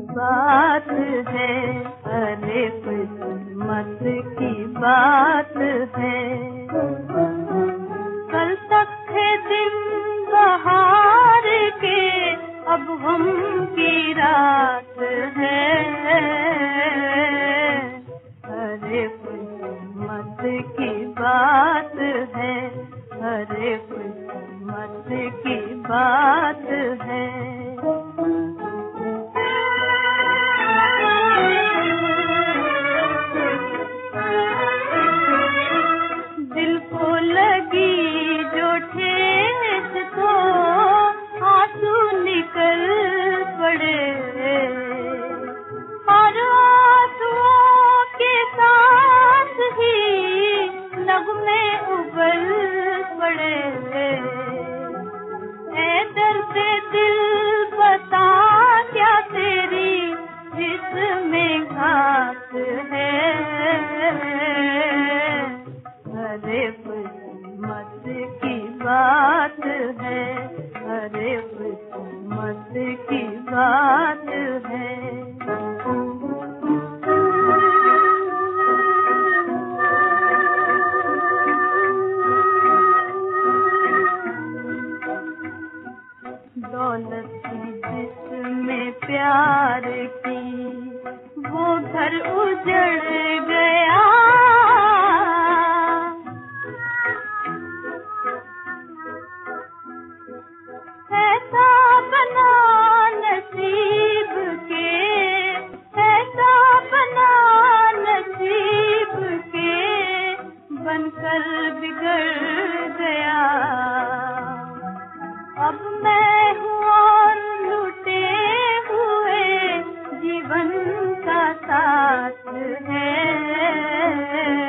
बात है। अरे मत की बात है। कल तक थे दिन बहार के, अब हम की रात है। अरे मत की बात है। अरे मत की बात अरे मत की बात है, अरे मत की बात है। दौलत प्यार की, वो घर उजड़ का साथ है।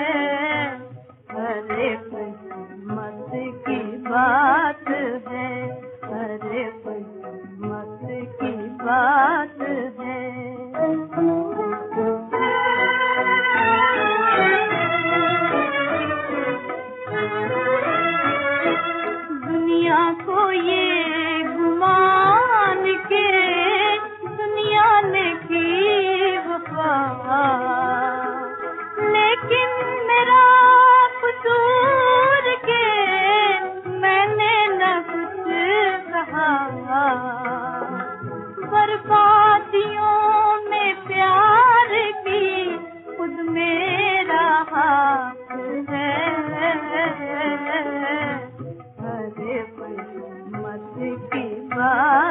के बाद